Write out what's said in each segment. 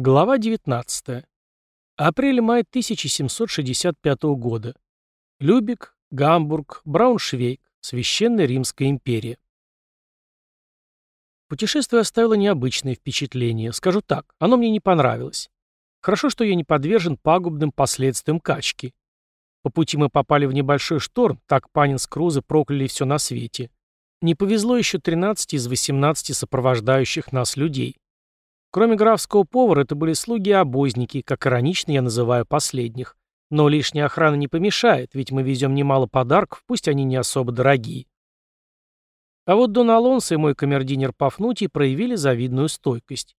Глава 19. Апрель-май 1765 года. Любек, Гамбург, Брауншвейг, Священная Римская империя. Путешествие оставило необычное впечатление. Скажу так, оно мне не понравилось. Хорошо, что я не подвержен пагубным последствиям качки. По пути мы попали в небольшой шторм, так Панин с Крузы прокляли все на свете. Не повезло еще 13 из 18 сопровождающих нас людей. Кроме графского повара, это были слуги и обозники, как иронично я называю последних. Но лишняя охрана не помешает, ведь мы везем немало подарков, пусть они не особо дорогие. А вот Дон Алонсо и мой камердинер Пафнутий проявили завидную стойкость.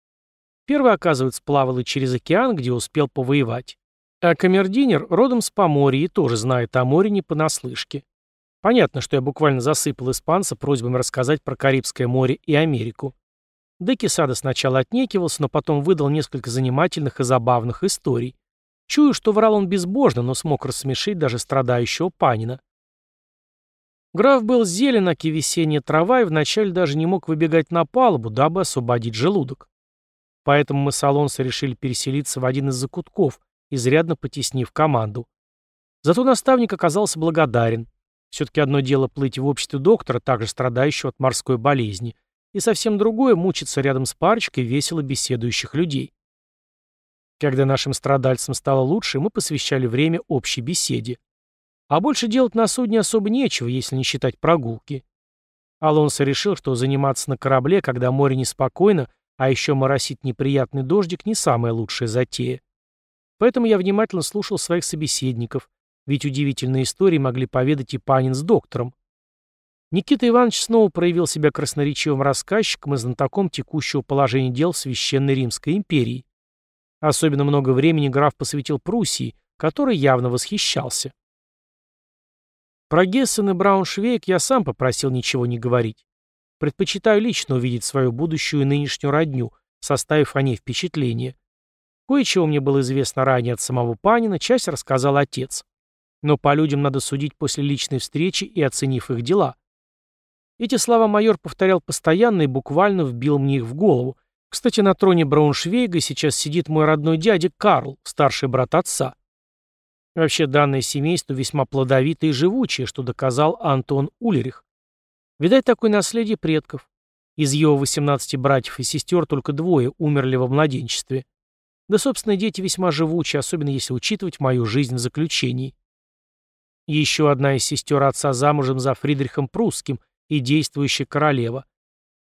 Первый, оказывается, плавал и через океан, где успел повоевать. А камердинер родом с Поморья и тоже знает о море не понаслышке. Понятно, что я буквально засыпал испанца просьбами рассказать про Карибское море и Америку. Декисада сначала отнекивался, но потом выдал несколько занимательных и забавных историй. Чую, что врал он безбожно, но смог рассмешить даже страдающего Панина. Граф был зелен, аки весенняя трава, и вначале даже не мог выбегать на палубу, дабы освободить желудок. Поэтому мы с Алонсо решили переселиться в один из закутков, изрядно потеснив команду. Зато наставник оказался благодарен. Все-таки одно дело плыть в обществе доктора, также страдающего от морской болезни, и совсем другое — мучиться рядом с парочкой весело беседующих людей. Когда нашим страдальцам стало лучше, мы посвящали время общей беседе. А больше делать на судне особо нечего, если не считать прогулки. Алонсо решил, что заниматься на корабле, когда море неспокойно, а еще моросит неприятный дождик, не самая лучшая затея. Поэтому я внимательно слушал своих собеседников, ведь удивительные истории могли поведать и Панин с доктором. Никита Иванович снова проявил себя красноречивым рассказчиком и знатоком текущего положения дел в Священной Римской империи. Особенно много времени граф посвятил Пруссии, который явно восхищался. Про Гессен и Брауншвейг я сам попросил ничего не говорить. Предпочитаю лично увидеть свою будущую и нынешнюю родню, составив о ней впечатление. Кое-чего мне было известно ранее от самого Панина, часть рассказал отец. Но по людям надо судить после личной встречи и оценив их дела. Эти слова майор повторял постоянно и буквально вбил мне их в голову. Кстати, на троне Брауншвейга сейчас сидит мой родной дядя Карл, старший брат отца. Вообще, данное семейство весьма плодовитое и живучее, что доказал Антон Улерих. Видать, такое наследие предков. Из его 18 братьев и сестер только двое умерли во младенчестве. Да, собственно, дети весьма живучие, особенно если учитывать мою жизнь в заключении. Еще одна из сестер отца замужем за Фридрихом Прусским, и действующая королева.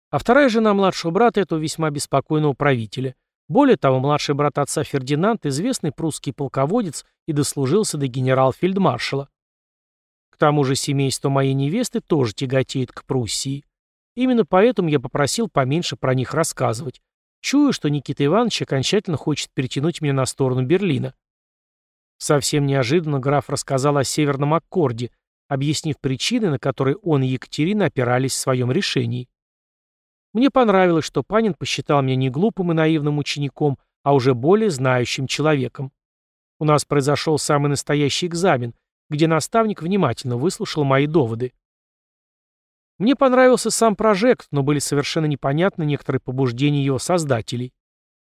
А вторая жена младшего брата этого весьма беспокойного правителя. Более того, младший брат отца Фердинанд – известный прусский полководец и дослужился до генерал-фельдмаршала. К тому же семейство моей невесты тоже тяготеет к Пруссии. Именно поэтому я попросил поменьше про них рассказывать. Чую, что Никита Иванович окончательно хочет перетянуть меня на сторону Берлина. Совсем неожиданно граф рассказал о Северном Аккорде, объяснив причины, на которые он и Екатерина опирались в своем решении. Мне понравилось, что Панин посчитал меня не глупым и наивным учеником, а уже более знающим человеком. У нас произошел самый настоящий экзамен, где наставник внимательно выслушал мои доводы. Мне понравился сам прожект, но были совершенно непонятны некоторые побуждения его создателей.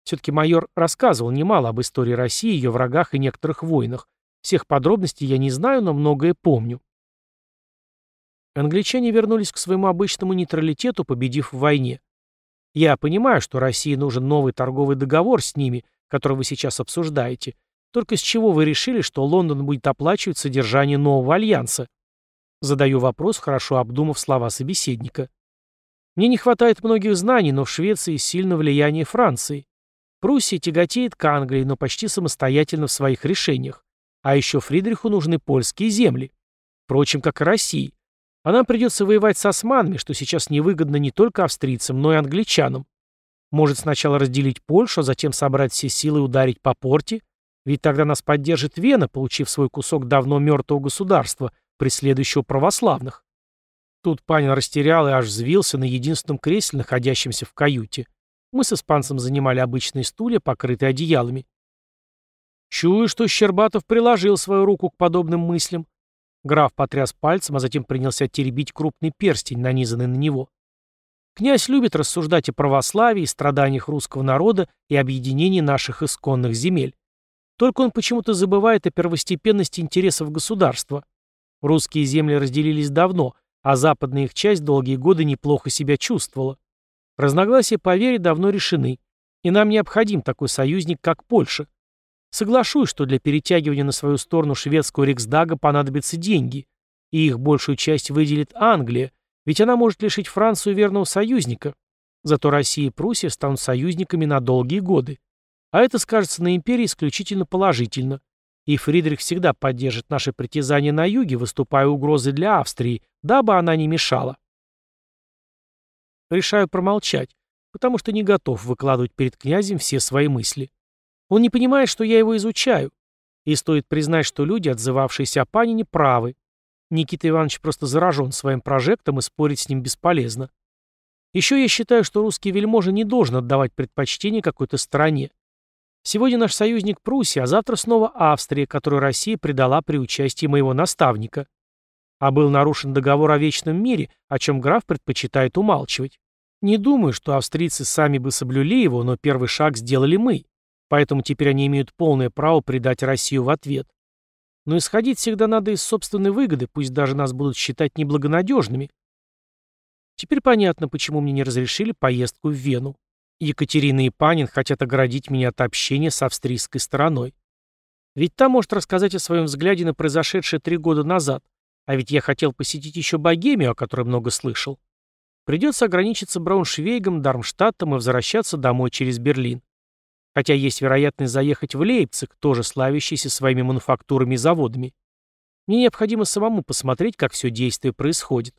Все-таки майор рассказывал немало об истории России, ее врагах и некоторых войнах. Всех подробностей я не знаю, но многое помню. Англичане вернулись к своему обычному нейтралитету, победив в войне. Я понимаю, что России нужен новый торговый договор с ними, который вы сейчас обсуждаете. Только с чего вы решили, что Лондон будет оплачивать содержание нового альянса? Задаю вопрос, хорошо обдумав слова собеседника. Мне не хватает многих знаний, но в Швеции сильно влияние Франции. Пруссия тяготеет к Англии, но почти самостоятельно в своих решениях. А еще Фридриху нужны польские земли. Впрочем, как и России. А нам придется воевать с османами, что сейчас невыгодно не только австрийцам, но и англичанам. Может сначала разделить Польшу, а затем собрать все силы и ударить по порте? Ведь тогда нас поддержит Вена, получив свой кусок давно мертвого государства, преследующего православных. Тут Панин растерял и аж взвился на единственном кресле, находящемся в каюте. Мы с испанцем занимали обычные стулья, покрытые одеялами. Чую, что Щербатов приложил свою руку к подобным мыслям. Граф потряс пальцем, а затем принялся теребить крупный перстень, нанизанный на него. Князь любит рассуждать о православии, страданиях русского народа и объединении наших исконных земель. Только он почему-то забывает о первостепенности интересов государства. Русские земли разделились давно, а западная их часть долгие годы неплохо себя чувствовала. Разногласия по вере давно решены, и нам необходим такой союзник, как Польша. Соглашусь, что для перетягивания на свою сторону шведского Риксдага понадобятся деньги, и их большую часть выделит Англия, ведь она может лишить Францию верного союзника. Зато Россия и Пруссия станут союзниками на долгие годы. А это скажется на империи исключительно положительно. И Фридрих всегда поддержит наши притязания на юге, выступая угрозой для Австрии, дабы она не мешала. Решаю промолчать, потому что не готов выкладывать перед князем все свои мысли. Он не понимает, что я его изучаю. И стоит признать, что люди, отзывавшиеся о Панине, правы. Никита Иванович просто заражен своим прожектом, и спорить с ним бесполезно. Еще я считаю, что русский вельможа не должен отдавать предпочтение какой-то стране. Сегодня наш союзник Пруссия, а завтра снова Австрия, которую Россия предала при участии моего наставника. А был нарушен договор о вечном мире, о чем граф предпочитает умалчивать. Не думаю, что австрийцы сами бы соблюли его, но первый шаг сделали мы. Поэтому теперь они имеют полное право предать Россию в ответ. Но исходить всегда надо из собственной выгоды, пусть даже нас будут считать неблагонадежными. Теперь понятно, почему мне не разрешили поездку в Вену. Екатерина и Панин хотят оградить меня от общения с австрийской стороной. Ведь та может рассказать о своем взгляде на произошедшее три года назад, а ведь я хотел посетить еще Богемию, о которой много слышал. Придется ограничиться Брауншвейгом, Дармштадтом и возвращаться домой через Берлин. Хотя есть вероятность заехать в Лейпциг, тоже славящийся своими мануфактурами и заводами. Мне необходимо самому посмотреть, как все действие происходит.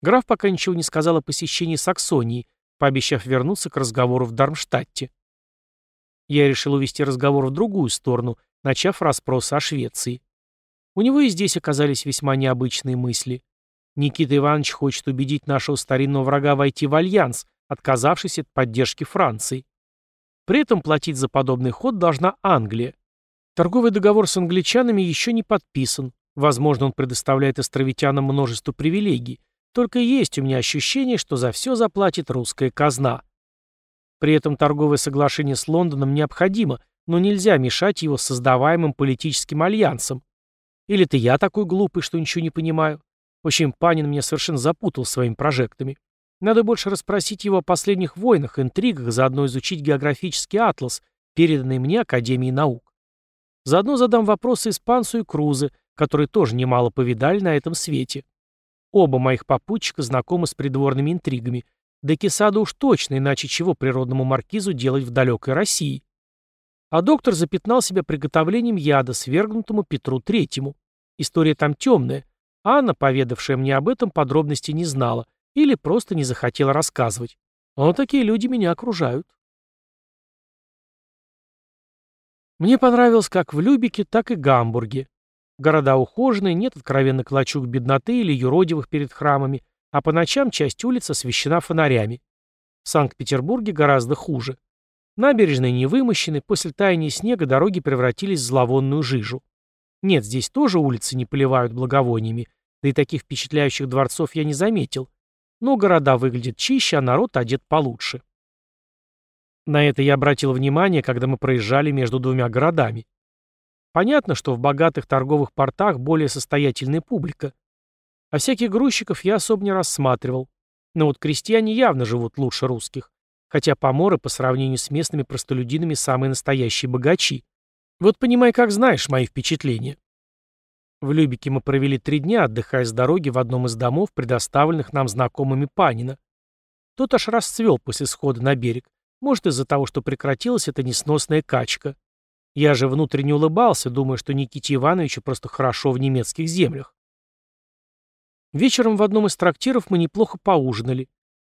Граф пока ничего не сказал о посещении Саксонии, пообещав вернуться к разговору в Дармштадте. Я решил увести разговор в другую сторону, начав расспросы о Швеции. У него и здесь оказались весьма необычные мысли. Никита Иванович хочет убедить нашего старинного врага войти в альянс, отказавшись от поддержки Франции. При этом платить за подобный ход должна Англия. Торговый договор с англичанами еще не подписан. Возможно, он предоставляет островитянам множество привилегий. Только есть у меня ощущение, что за все заплатит русская казна. При этом торговое соглашение с Лондоном необходимо, но нельзя мешать его создаваемым политическим альянсом. Или ты я такой глупый, что ничего не понимаю? В общем, Панин меня совершенно запутал своими прожектами. Надо больше расспросить его о последних войнах, интригах, заодно изучить географический атлас, переданный мне Академией наук. Заодно задам вопросы испанцу и Крузе, которые тоже немало повидали на этом свете. Оба моих попутчика знакомы с придворными интригами. Да Кесада уж точно, иначе чего природному маркизу делать в далекой России? А доктор запятнал себя приготовлением яда, свергнутому Петру Третьему. История там темная. Анна, поведавшая мне об этом, подробности не знала, или просто не захотела рассказывать. Но такие люди меня окружают. Мне понравилось как в Любике, так и Гамбурге. Города ухоженные, нет откровенно клочук бедноты или юродивых перед храмами, а по ночам часть улиц освещена фонарями. В Санкт-Петербурге гораздо хуже. Набережные не вымощены, после таяния снега дороги превратились в зловонную жижу. Нет, здесь тоже улицы не поливают благовониями, да и таких впечатляющих дворцов я не заметил, но города выглядят чище, а народ одет получше. На это я обратил внимание, когда мы проезжали между двумя городами. Понятно, что в богатых торговых портах более состоятельная публика. А всяких грузчиков я особо не рассматривал. Но вот крестьяне явно живут лучше русских. Хотя поморы по сравнению с местными простолюдинами самые настоящие богачи. Вот понимай, как знаешь мои впечатления. В Любике мы провели три дня, отдыхая с дороги в одном из домов, предоставленных нам знакомыми Панина. Тот аж расцвел после схода на берег. Может, из-за того, что прекратилась эта несносная качка. Я же внутренне улыбался, думая, что Никите Ивановичу просто хорошо в немецких землях. Вечером в одном из трактиров мы неплохо поужинали.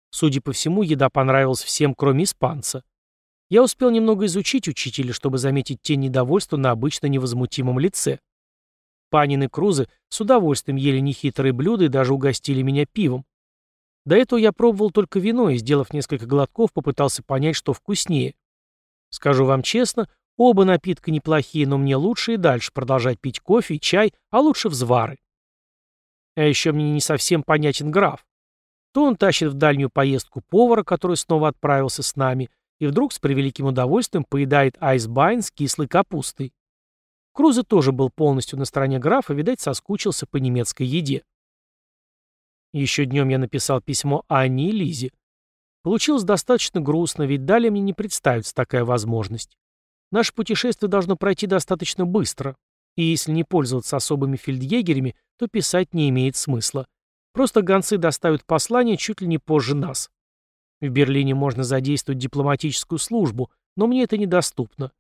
Судя по всему, еда понравилась всем, кроме испанца. Я успел немного изучить учителя, чтобы заметить тень недовольства на обычно невозмутимом лице. Панин и Крузы с удовольствием ели нехитрые блюда и даже угостили меня пивом. До этого я пробовал только вино и, сделав несколько глотков, попытался понять, что вкуснее. Скажу вам честно, оба напитка неплохие, но мне лучше и дальше продолжать пить кофе чай, а лучше взвары. А еще мне не совсем понятен граф. то он тащит в дальнюю поездку повара, который снова отправился с нами, и вдруг с превеликим удовольствием поедает айсбайн с кислой капустой. Крузе тоже был полностью на стороне графа, видать, соскучился по немецкой еде. Еще днем я написал письмо Анне и Лизе. Получилось достаточно грустно, ведь далее мне не представится такая возможность. Наше путешествие должно пройти достаточно быстро, и если не пользоваться особыми фельдъегерями, то писать не имеет смысла. Просто гонцы доставят послание чуть ли не позже нас. В Берлине можно задействовать дипломатическую службу, но мне это недоступно.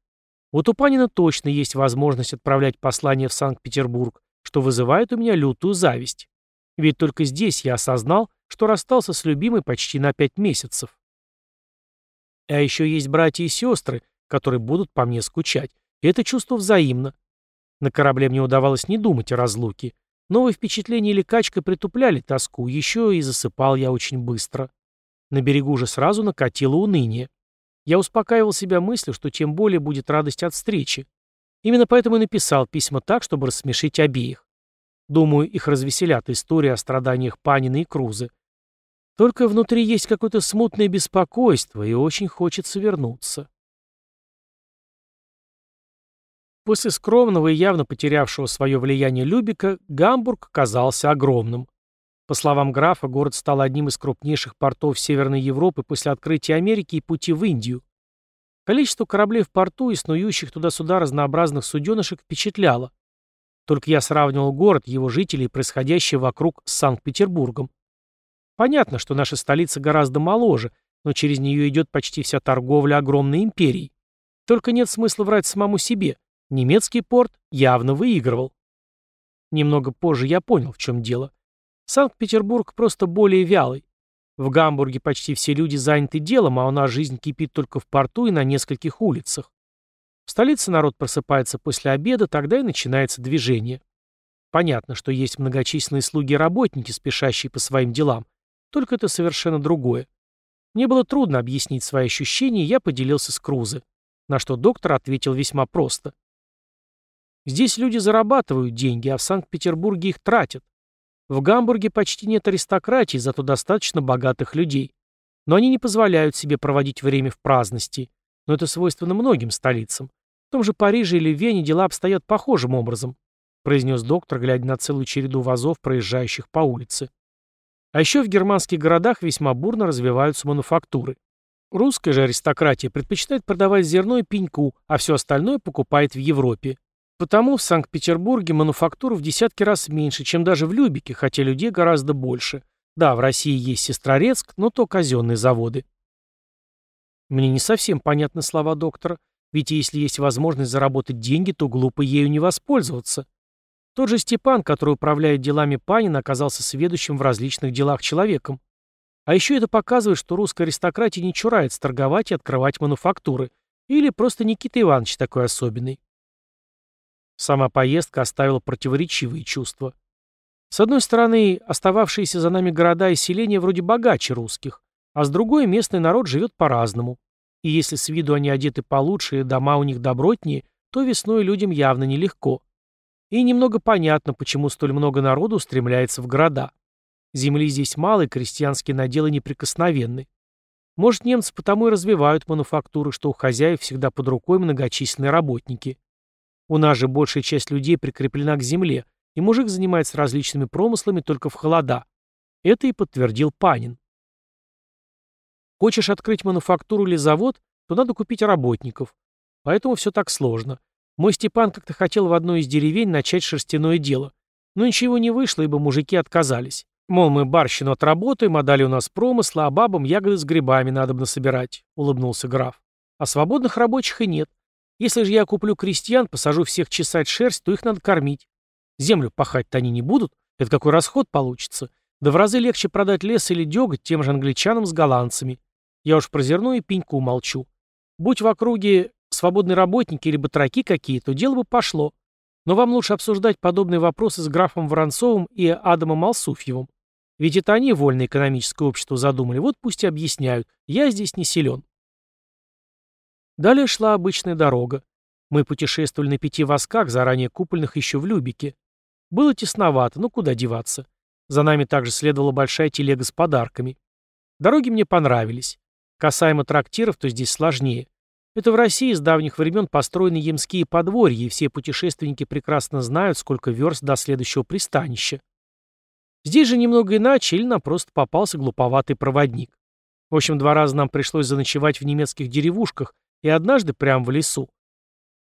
У Панина точно есть возможность отправлять послание в Санкт-Петербург, что вызывает у меня лютую зависть. Ведь только здесь я осознал, что расстался с любимой почти на пять месяцев. А еще есть братья и сестры, которые будут по мне скучать. И это чувство взаимно. На корабле мне удавалось не думать о разлуке. Новые впечатления или качка притупляли тоску, еще и засыпал я очень быстро. На берегу же сразу накатило уныние. Я успокаивал себя мыслью, что тем более будет радость от встречи. Именно поэтому и написал письма так, чтобы рассмешить обеих. Думаю, их развеселят истории о страданиях Панины и Крузы. Только внутри есть какое-то смутное беспокойство, и очень хочется вернуться. После скромного и явно потерявшего свое влияние Любика, Гамбург казался огромным. По словам графа, город стал одним из крупнейших портов Северной Европы после открытия Америки и пути в Индию. Количество кораблей в порту и снующих туда-сюда разнообразных суденышек впечатляло. Только я сравнивал город, его жителей и происходящее вокруг с Санкт-Петербургом. Понятно, что наша столица гораздо моложе, но через нее идет почти вся торговля огромной империей. Только нет смысла врать самому себе. Немецкий порт явно выигрывал. Немного позже я понял, в чем дело. Санкт-Петербург просто более вялый. В Гамбурге почти все люди заняты делом, а у нас жизнь кипит только в порту и на нескольких улицах. В столице народ просыпается после обеда, тогда и начинается движение. Понятно, что есть многочисленные слуги и работники, спешащие по своим делам, только это совершенно другое. Мне было трудно объяснить свои ощущения, я поделился с Крузе, на что доктор ответил весьма просто. Здесь люди зарабатывают деньги, а в Санкт-Петербурге их тратят. В Гамбурге почти нет аристократии, зато достаточно богатых людей. Но они не позволяют себе проводить время в праздности. Но это свойственно многим столицам. В том же Париже или Вене дела обстоят похожим образом, произнес доктор, глядя на целую череду вазов, проезжающих по улице. А еще в германских городах весьма бурно развиваются мануфактуры. Русская же аристократия предпочитает продавать зерно и пеньку, а все остальное покупает в Европе. Потому в Санкт-Петербурге мануфактур в десятки раз меньше, чем даже в Любике, хотя людей гораздо больше. Да, в России есть Сестрорецк, но то казенные заводы. Мне не совсем понятны слова доктора, ведь если есть возможность заработать деньги, то глупо ею не воспользоваться. Тот же Степан, который управляет делами Панина, оказался сведущим в различных делах человеком. А еще это показывает, что русская аристократия не чурается торговать и открывать мануфактуры. Или просто Никита Иванович такой особенный. Сама поездка оставила противоречивые чувства. С одной стороны, остававшиеся за нами города и селения вроде богаче русских, а с другой местный народ живет по-разному. И если с виду они одеты получше и дома у них добротнее, то весной людям явно нелегко. И немного понятно, почему столь много народу устремляется в города. Земли здесь мало, и крестьянские наделы неприкосновенны. Может, немцы потому и развивают мануфактуры, что у хозяев всегда под рукой многочисленные работники. У нас же большая часть людей прикреплена к земле, и мужик занимается различными промыслами только в холода. Это и подтвердил Панин. Хочешь открыть мануфактуру или завод, то надо купить работников. Поэтому все так сложно. Мой Степан как-то хотел в одной из деревень начать шерстяное дело. Но ничего не вышло, ибо мужики отказались. Мол, мы барщину отработаем, а дали у нас промысла, а бабам ягоды с грибами надо бы насобирать, — улыбнулся граф. А свободных рабочих и нет. Если же я куплю крестьян, посажу всех чесать шерсть, то их надо кормить. Землю пахать-то они не будут. Это какой расход получится. Да в разы легче продать лес или деготь тем же англичанам с голландцами. Я уж про зерно и пеньку молчу. Будь в округе свободные работники или батраки какие, то дело бы пошло. Но вам лучше обсуждать подобные вопросы с графом Воронцовым и Адамом Алсуфьевым. Ведь это они вольное экономическое общество задумали, вот пусть и объясняют. Я здесь не силен. Далее шла обычная дорога. Мы путешествовали на пяти восках, заранее купольных еще в Любике. Было тесновато, но куда деваться. За нами также следовала большая телега с подарками. Дороги мне понравились. Касаемо трактиров, то здесь сложнее. Это в России с давних времен построены ямские подворья, и все путешественники прекрасно знают, сколько верст до следующего пристанища. Здесь же немного иначе, или нам просто попался глуповатый проводник. В общем, два раза нам пришлось заночевать в немецких деревушках, и однажды прямо в лесу.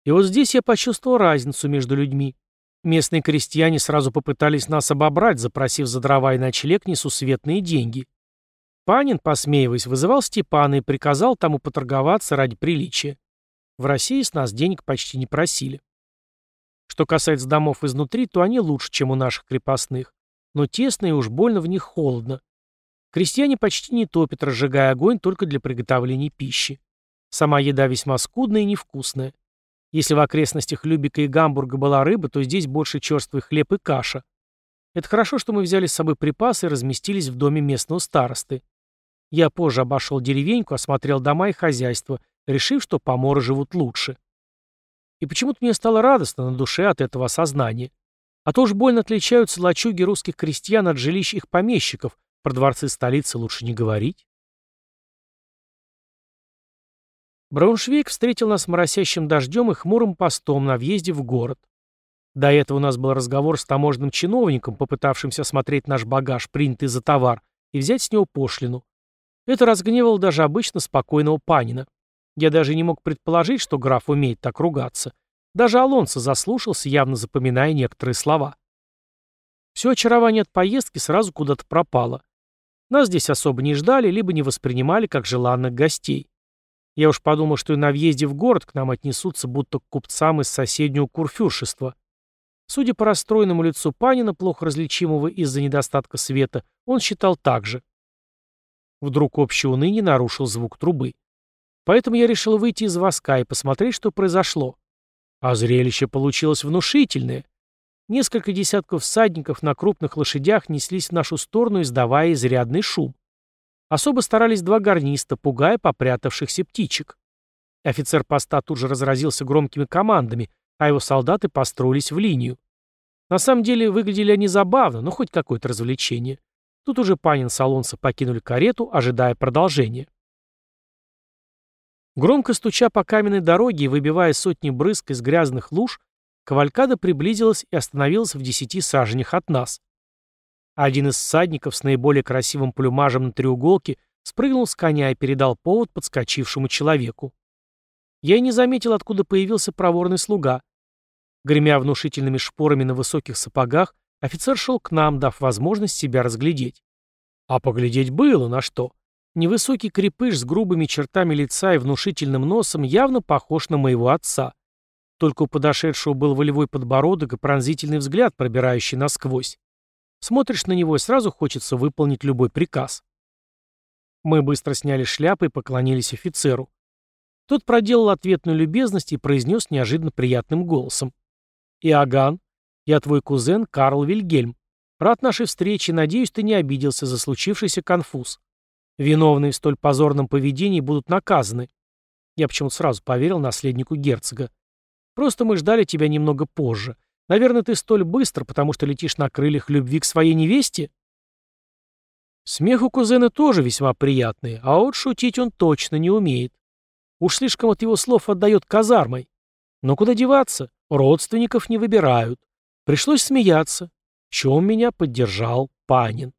И вот здесь я почувствовал разницу между людьми. Местные крестьяне сразу попытались нас обобрать, запросив за дрова и ночлег несусветные деньги. Панин, посмеиваясь, вызывал Степана и приказал тому поторговаться ради приличия. В России с нас денег почти не просили. Что касается домов изнутри, то они лучше, чем у наших крепостных. Но тесно и уж больно в них холодно. Крестьяне почти не топят, разжигая огонь только для приготовления пищи. Сама еда весьма скудная и невкусная. Если в окрестностях Любика и Гамбурга была рыба, то здесь больше черствый хлеб и каша. Это хорошо, что мы взяли с собой припасы и разместились в доме местного старосты. Я позже обошел деревеньку, осмотрел дома и хозяйство, решив, что поморы живут лучше. И почему-то мне стало радостно на душе от этого осознания. А то уж больно отличаются лачуги русских крестьян от жилищ их помещиков, про дворцы столицы лучше не говорить. Брауншвейг встретил нас моросящим дождем и хмурым постом на въезде в город. До этого у нас был разговор с таможенным чиновником, попытавшимся осмотреть наш багаж, принятый за товар, и взять с него пошлину. Это разгневало даже обычно спокойного Панина. Я даже не мог предположить, что граф умеет так ругаться. Даже Алонсо заслушался, явно запоминая некоторые слова. Все очарование от поездки сразу куда-то пропало. Нас здесь особо не ждали, либо не воспринимали как желанных гостей. Я уж подумал, что и на въезде в город к нам отнесутся, будто к купцам из соседнего курфюршества. Судя по расстроенному лицу Панина, плохо различимого из-за недостатка света, он считал так же. Вдруг общее уныние нарушил звук трубы. Поэтому я решил выйти из воска и посмотреть, что произошло. А зрелище получилось внушительное. Несколько десятков всадников на крупных лошадях неслись в нашу сторону, издавая изрядный шум. Особо старались два гарниста, пугая попрятавшихся птичек. Офицер поста тут же разразился громкими командами, а его солдаты построились в линию. На самом деле выглядели они забавно, но хоть какое-то развлечение. Тут уже Панин с Алонсо покинули карету, ожидая продолжения. Громко стуча по каменной дороге и выбивая сотни брызг из грязных луж, Кавалькада приблизилась и остановилась в десяти саженях от нас. Один из всадников с наиболее красивым плюмажем на треуголке спрыгнул с коня и передал повод подскочившему человеку. Я и не заметил, откуда появился проворный слуга. Гремя внушительными шпорами на высоких сапогах, офицер шел к нам, дав возможность себя разглядеть. А поглядеть было на что. Невысокий крепыш с грубыми чертами лица и внушительным носом явно похож на моего отца. Только у подошедшего был волевой подбородок и пронзительный взгляд, пробирающий насквозь. Смотришь на него, и сразу хочется выполнить любой приказ. Мы быстро сняли шляпы и поклонились офицеру. Тот проделал ответную любезность и произнес неожиданно приятным голосом. «Иоганн, я твой кузен Карл Вильгельм. Рад нашей встрече, надеюсь, ты не обиделся за случившийся конфуз. Виновные в столь позорном поведении будут наказаны». Я почему-то сразу поверил наследнику герцога. «Просто мы ждали тебя немного позже. Наверное, ты столь быстро, потому что летишь на крыльях любви к своей невесте? Смех у кузена тоже весьма приятный, а вот шутить он точно не умеет. Уж слишком от его слов отдает казармой. Но куда деваться? Родственников не выбирают. Пришлось смеяться. В чем меня поддержал Панин.